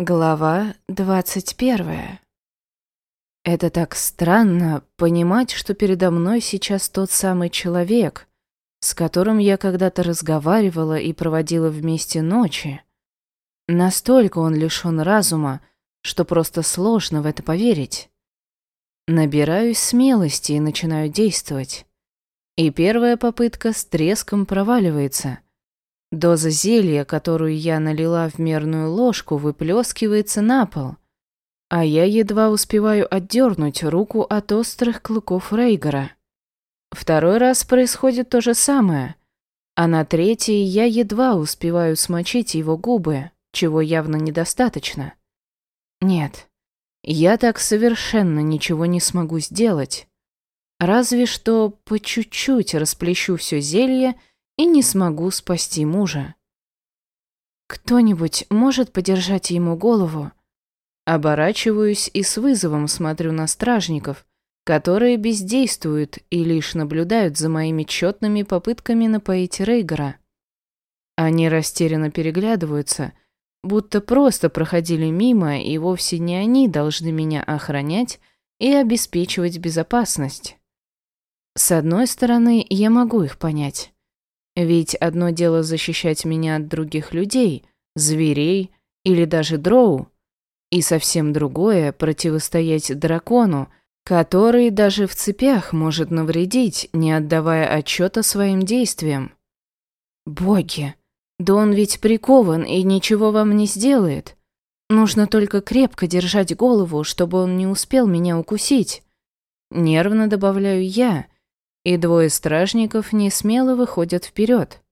Глава двадцать первая. Это так странно понимать, что передо мной сейчас тот самый человек, с которым я когда-то разговаривала и проводила вместе ночи. Настолько он лишён разума, что просто сложно в это поверить. Набираюсь смелости и начинаю действовать. И первая попытка с треском проваливается — Доза зелья, которую я налила в мерную ложку, выплескивается на пол, а я едва успеваю отдернуть руку от острых клыков Рейгора. Второй раз происходит то же самое, а на третий я едва успеваю смочить его губы, чего явно недостаточно. Нет, я так совершенно ничего не смогу сделать. Разве что по чуть-чуть расплещу все зелье и не смогу спасти мужа. Кто-нибудь может подержать ему голову? Оборачиваюсь и с вызовом смотрю на стражников, которые бездействуют и лишь наблюдают за моими тщетными попытками напоить Рейгора. Они растерянно переглядываются, будто просто проходили мимо, и вовсе не они должны меня охранять и обеспечивать безопасность. С одной стороны, я могу их понять. Ведь одно дело защищать меня от других людей, зверей или даже дроу, и совсем другое — противостоять дракону, который даже в цепях может навредить, не отдавая отчета своим действиям. Боги, да он ведь прикован и ничего вам не сделает. Нужно только крепко держать голову, чтобы он не успел меня укусить. Нервно добавляю я — и двое стражников не смело выходят вперед.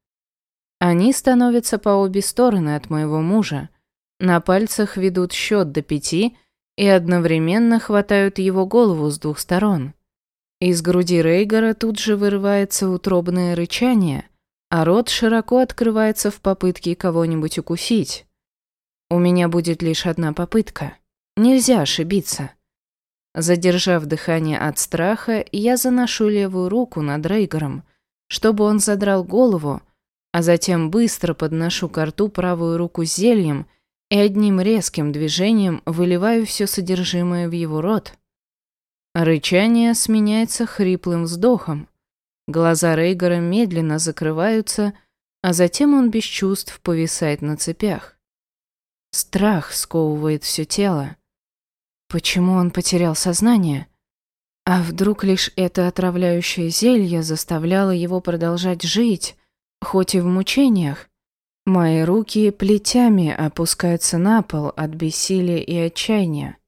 Они становятся по обе стороны от моего мужа, на пальцах ведут счет до пяти и одновременно хватают его голову с двух сторон. Из груди Рейгора тут же вырывается утробное рычание, а рот широко открывается в попытке кого-нибудь укусить. У меня будет лишь одна попытка. Нельзя ошибиться. Задержав дыхание от страха, я заношу левую руку над Рейгором, чтобы он задрал голову, а затем быстро подношу к рту правую руку с зельем и одним резким движением выливаю все содержимое в его рот. Рычание сменяется хриплым вздохом. Глаза Рейгора медленно закрываются, а затем он без чувств повисает на цепях. Страх сковывает все тело. Почему он потерял сознание? А вдруг лишь это отравляющее зелье заставляло его продолжать жить, хоть и в мучениях? Мои руки плетями опускаются на пол от бессилия и отчаяния.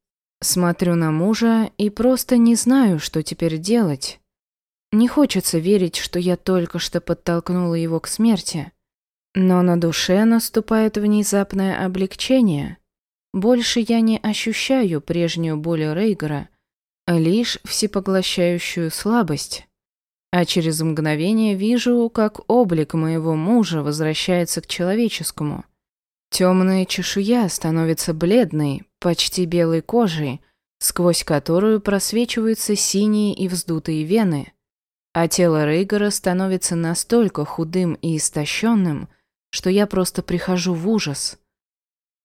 Смотрю на мужа и просто не знаю, что теперь делать. Не хочется верить, что я только что подтолкнула его к смерти. Но на душе наступает внезапное облегчение. Больше я не ощущаю прежнюю боль Рейгора, а лишь всепоглощающую слабость. А через мгновение вижу, как облик моего мужа возвращается к человеческому. Темная чешуя становится бледной, почти белой кожей, сквозь которую просвечиваются синие и вздутые вены, а тело Рейгора становится настолько худым и истощенным, что я просто прихожу в ужас.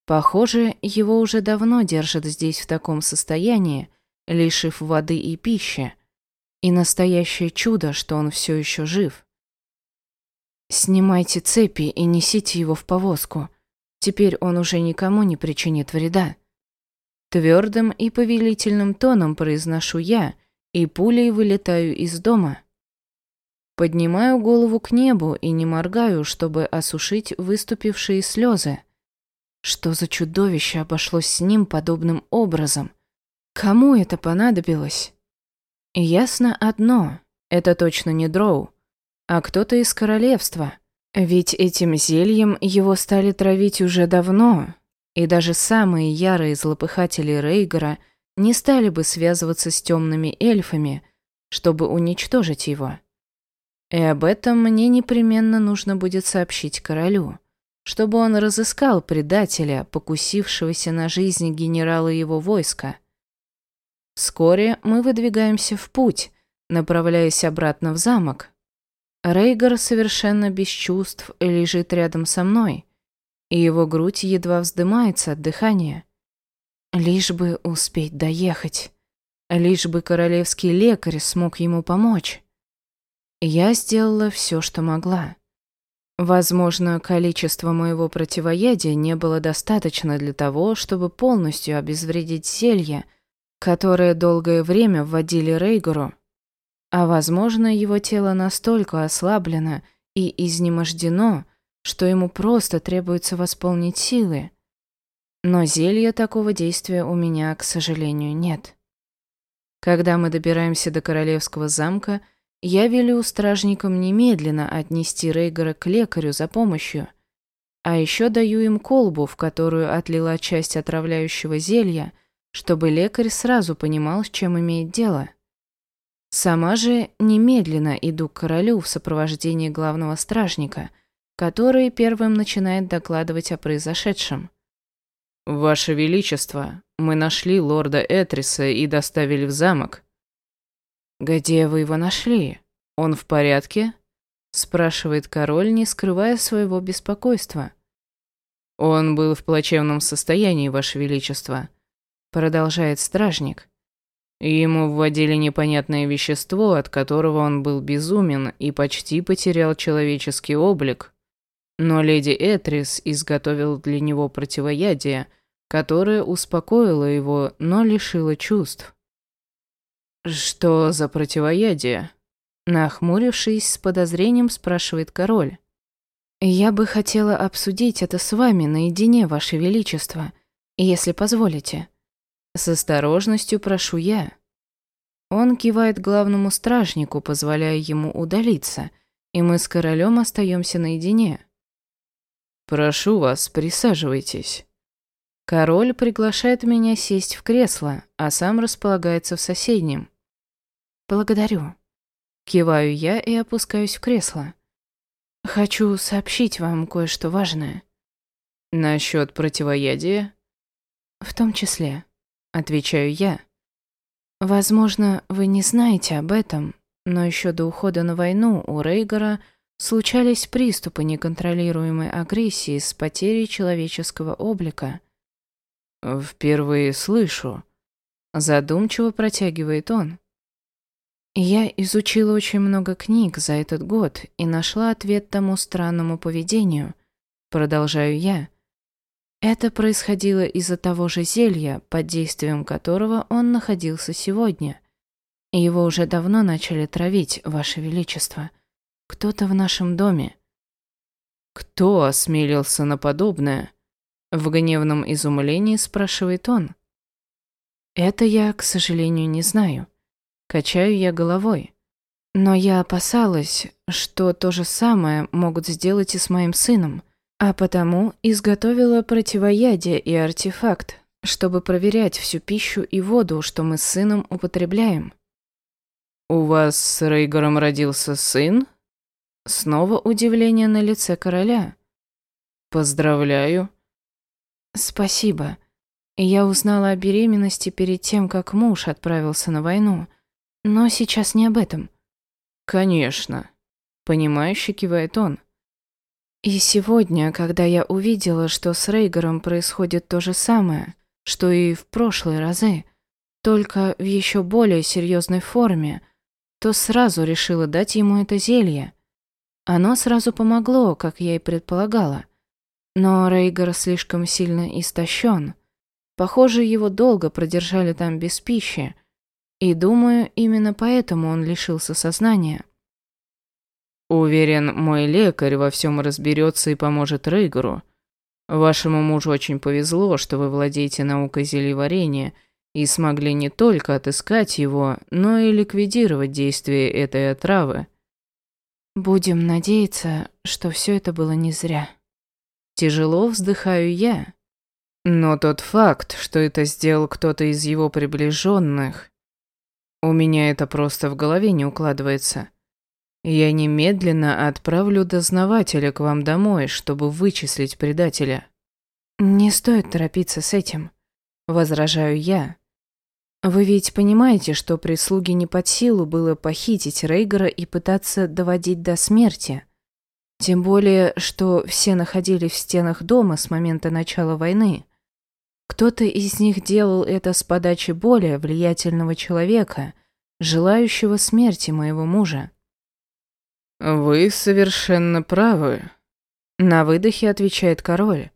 Похоже, его уже давно держат здесь в таком состоянии, лишив воды и пищи. И настоящее чудо, что он все еще жив. Снимайте цепи и несите его в повозку. Теперь он уже никому не причинит вреда. Твердым и повелительным тоном произношу я, и пулей вылетаю из дома. Поднимаю голову к небу и не моргаю, чтобы осушить выступившие слезы. Что за чудовище обошлось с ним подобным образом? Кому это понадобилось? Ясно одно, это точно не Дроу, а кто-то из королевства. Ведь этим зельем его стали травить уже давно, и даже самые ярые злопыхатели Рейгора не стали бы связываться с темными эльфами, чтобы уничтожить его. И об этом мне непременно нужно будет сообщить королю чтобы он разыскал предателя, покусившегося на жизнь генерала его войска. Вскоре мы выдвигаемся в путь, направляясь обратно в замок. Рейгар совершенно без чувств лежит рядом со мной, и его грудь едва вздымается от дыхания. Лишь бы успеть доехать. Лишь бы королевский лекарь смог ему помочь. Я сделала все, что могла. Возможно, количество моего противоядия не было достаточно для того, чтобы полностью обезвредить зелье, которое долгое время вводили Рейгору. А возможно, его тело настолько ослаблено и изнемождено, что ему просто требуется восполнить силы. Но зелья такого действия у меня, к сожалению, нет. Когда мы добираемся до королевского замка, я велю стражникам немедленно отнести Рейгора к лекарю за помощью, а еще даю им колбу, в которую отлила часть отравляющего зелья, чтобы лекарь сразу понимал, с чем имеет дело. Сама же немедленно иду к королю в сопровождении главного стражника, который первым начинает докладывать о произошедшем. «Ваше Величество, мы нашли лорда Этриса и доставили в замок». «Где вы его нашли? Он в порядке?» спрашивает король, не скрывая своего беспокойства. «Он был в плачевном состоянии, Ваше Величество», продолжает стражник. Ему вводили непонятное вещество, от которого он был безумен и почти потерял человеческий облик. Но леди Этрис изготовил для него противоядие, которое успокоило его, но лишило чувств. «Что за противоядие?» Нахмурившись, с подозрением спрашивает король. «Я бы хотела обсудить это с вами наедине, Ваше Величество, если позволите». С осторожностью прошу я. Он кивает главному стражнику, позволяя ему удалиться, и мы с королем остаемся наедине. «Прошу вас, присаживайтесь». Король приглашает меня сесть в кресло, а сам располагается в соседнем. «Благодарю». Киваю я и опускаюсь в кресло. «Хочу сообщить вам кое-что важное». «Насчет противоядия?» «В том числе», — отвечаю я. «Возможно, вы не знаете об этом, но еще до ухода на войну у Рейгора — случались приступы неконтролируемой агрессии с потерей человеческого облика. «Впервые слышу», — задумчиво протягивает он. Я изучила очень много книг за этот год и нашла ответ тому странному поведению. Продолжаю я. Это происходило из-за того же зелья, под действием которого он находился сегодня. Его уже давно начали травить, Ваше Величество. Кто-то в нашем доме. Кто осмелился на подобное? В гневном изумлении спрашивает он. Это я, к сожалению, не знаю. Качаю я головой. Но я опасалась, что то же самое могут сделать и с моим сыном, а потому изготовила противоядие и артефакт, чтобы проверять всю пищу и воду, что мы с сыном употребляем. «У вас с Рейгором родился сын?» Снова удивление на лице короля. «Поздравляю». «Спасибо. Я узнала о беременности перед тем, как муж отправился на войну. Но сейчас не об этом». «Конечно», — понимающе кивает он. И сегодня, когда я увидела, что с Рейгером происходит то же самое, что и в прошлые разы, только в еще более серьезной форме, то сразу решила дать ему это зелье. Оно сразу помогло, как я и предполагала. Но Рейгар слишком сильно истощен. Похоже, его долго продержали там без пищи. И думаю, именно поэтому он лишился сознания. Уверен, мой лекарь во всем разберется и поможет Рейгару. Вашему мужу очень повезло, что вы владеете наукой зельеварения и смогли не только отыскать его, но и ликвидировать действие этой отравы. Будем надеяться, что все это было не зря. Тяжело вздыхаю я. Но тот факт, что это сделал кто-то из его приближенных, у меня это просто в голове не укладывается. Я немедленно отправлю дознавателя к вам домой, чтобы вычислить предателя. Не стоит торопиться с этим, возражаю я. Вы ведь понимаете, что прислуге не под силу было похитить Рейгора и пытаться доводить до смерти. Тем более, что все находились в стенах дома с момента начала войны. Кто-то из них делал это с подачи более влиятельного человека, желающего смерти моего мужа. «Вы совершенно правы», — на выдохе отвечает король.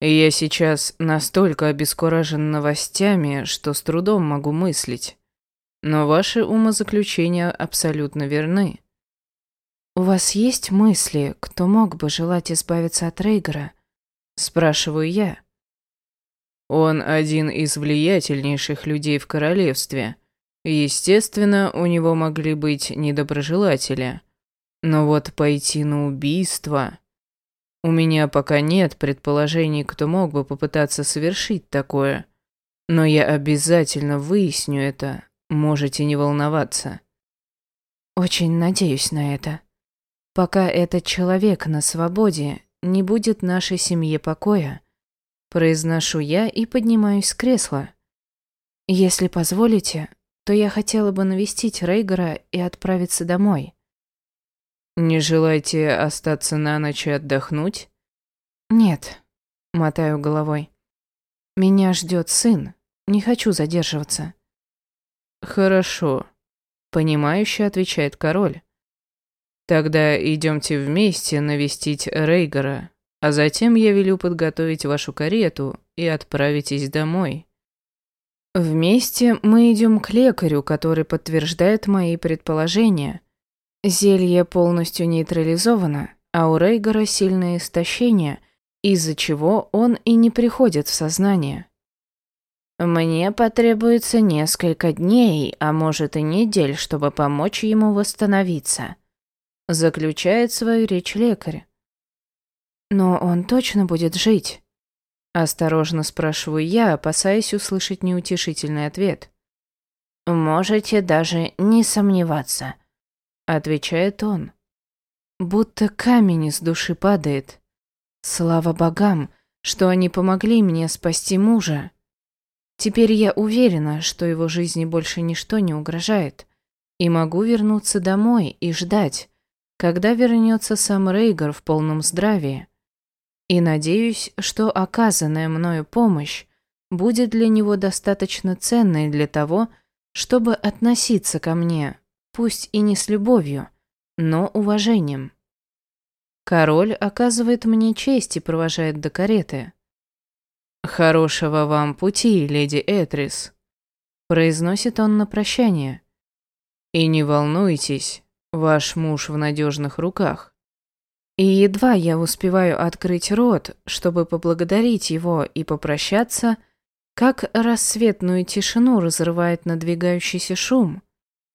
«Я сейчас настолько обескуражен новостями, что с трудом могу мыслить. Но ваши умозаключения абсолютно верны. «У вас есть мысли, кто мог бы желать избавиться от Рейгора?» Спрашиваю я. Он один из влиятельнейших людей в королевстве. Естественно, у него могли быть недоброжелатели. Но вот пойти на убийство... У меня пока нет предположений, кто мог бы попытаться совершить такое. Но я обязательно выясню это, можете не волноваться. Очень надеюсь на это. Пока этот человек на свободе, не будет нашей семье покоя. Произношу я и поднимаюсь с кресла. Если позволите, то я хотела бы навестить Рейгора и отправиться домой. Не желаете остаться на ночь и отдохнуть? Нет, мотаю головой. Меня ждет сын, не хочу задерживаться. Хорошо, понимающе отвечает король. Тогда идемте вместе навестить Рейгора, а затем я велю подготовить вашу карету и отправитесь домой. Вместе мы идем к лекарю, который подтверждает мои предположения. Зелье полностью нейтрализовано, а у Рейгора сильное истощение, из-за чего он и не приходит в сознание. Мне потребуется несколько дней, а может и недель, чтобы помочь ему восстановиться заключает свою речь лекарь. Но он точно будет жить? Осторожно спрашиваю я, опасаясь услышать неутешительный ответ. «Можете даже не сомневаться», — отвечает он. Будто камень из души падает. Слава богам, что они помогли мне спасти мужа. Теперь я уверена, что его жизни больше ничто не угрожает, и могу вернуться домой и ждать, когда вернется сам Рейгар в полном здравии. И надеюсь, что оказанная мною помощь будет для него достаточно ценной для того, чтобы относиться ко мне, пусть и не с любовью, но уважением. Король оказывает мне честь и провожает до кареты. «Хорошего вам пути, леди Этрис», — произносит он на прощание. «И не волнуйтесь, Ваш муж в надежных руках. И едва я успеваю открыть рот, чтобы поблагодарить его и попрощаться, как рассветную тишину разрывает надвигающийся шум.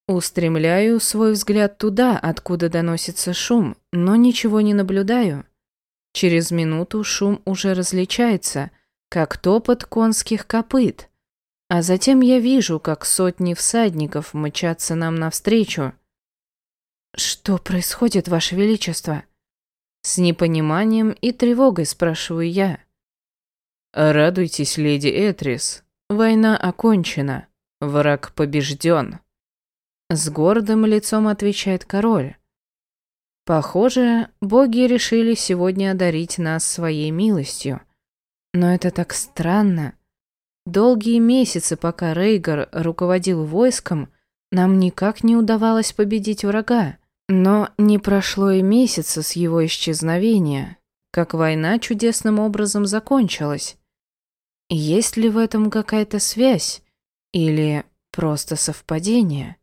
Устремляю свой взгляд туда, откуда доносится шум, но ничего не наблюдаю. Через минуту шум уже различается, как топот конских копыт. А затем я вижу, как сотни всадников мчатся нам навстречу, «Что происходит, Ваше Величество?» С непониманием и тревогой спрашиваю я. «Радуйтесь, леди Этрис. Война окончена. Враг побежден». С гордым лицом отвечает король. Похоже, боги решили сегодня одарить нас своей милостью. Но это так странно. Долгие месяцы, пока Рейгар руководил войском, нам никак не удавалось победить врага. Но не прошло и месяца с его исчезновения, как война чудесным образом закончилась. Есть ли в этом какая-то связь или просто совпадение?